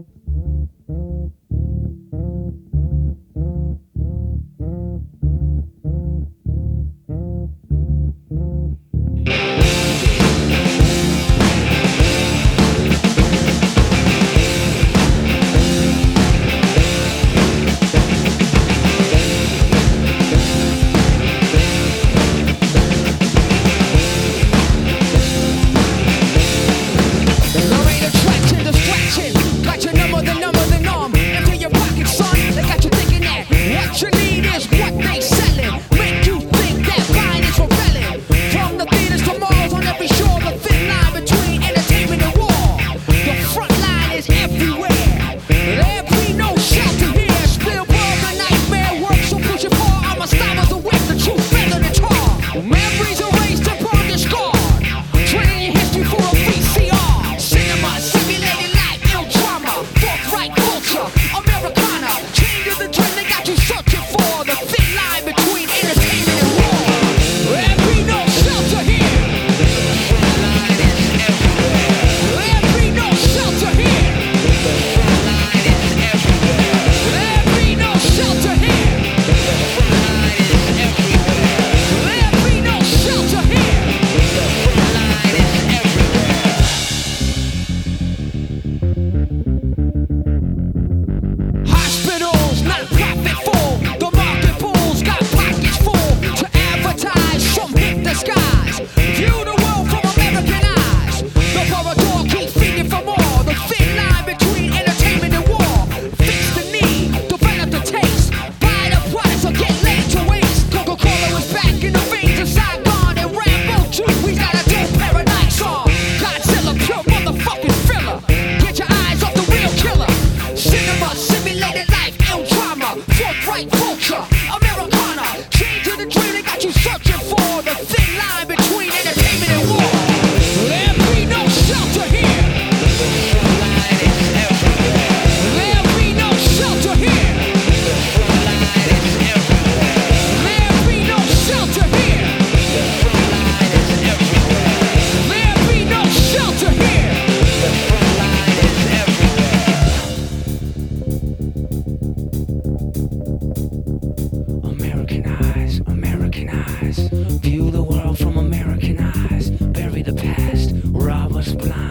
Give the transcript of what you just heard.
Bye. Freeze away. You the Let's fly.